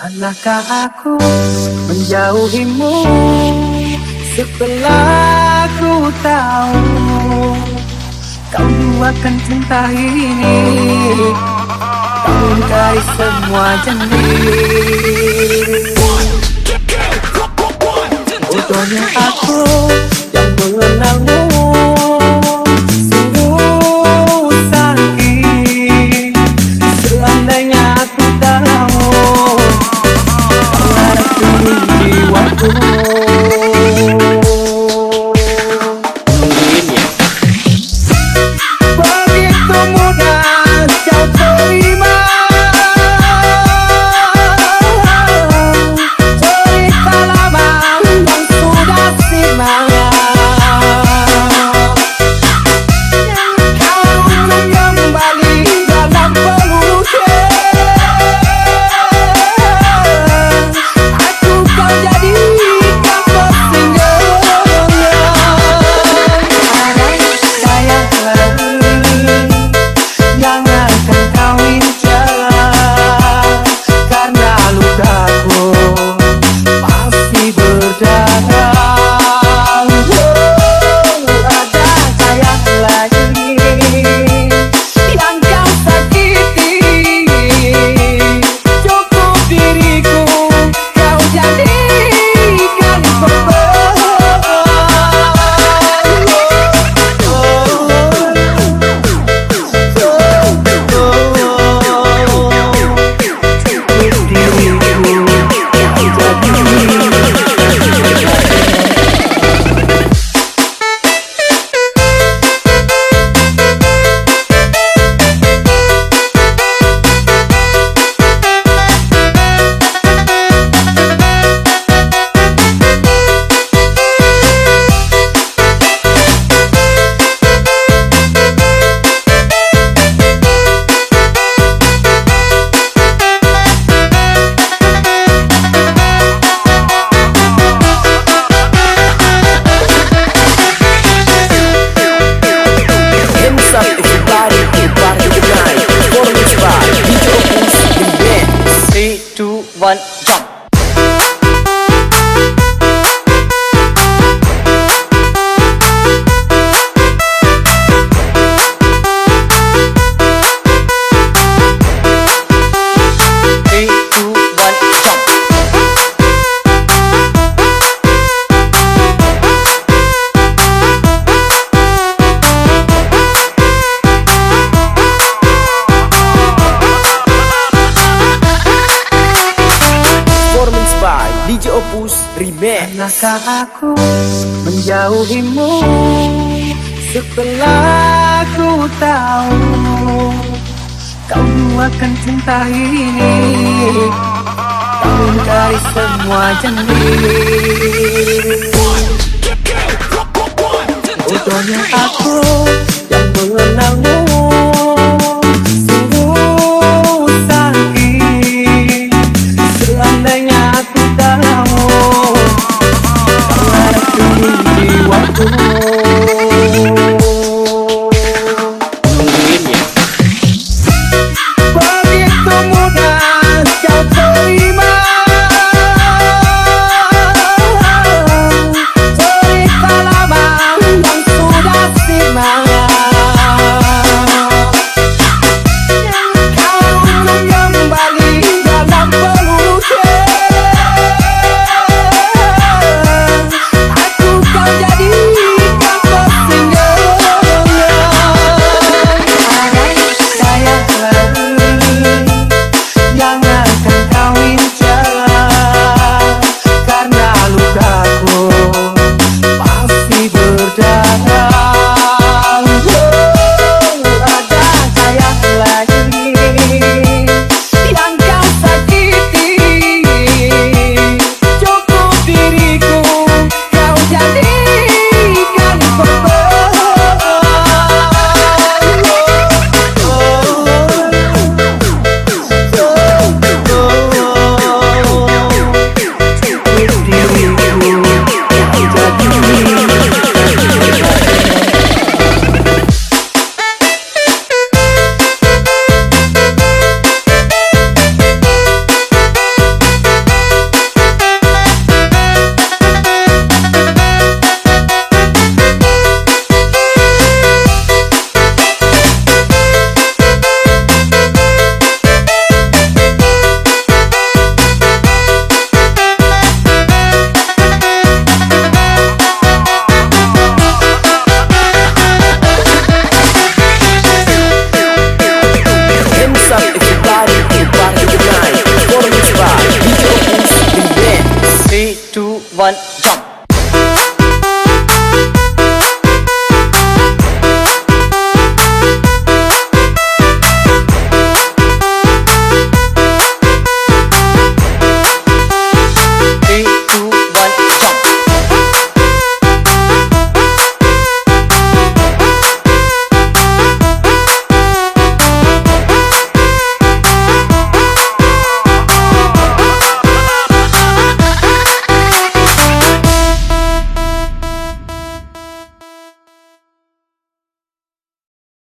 Pernahkah aku menjauhimu Setelah ku tahu Kau buatkan cinta ini? Kau semua jenis. Bodohnya aku one, jump. Pernahkah aku menjauhimu Setelah ku tahu Kau buatkan cinta ini Kau mencari semua jenis. Bodohnya aku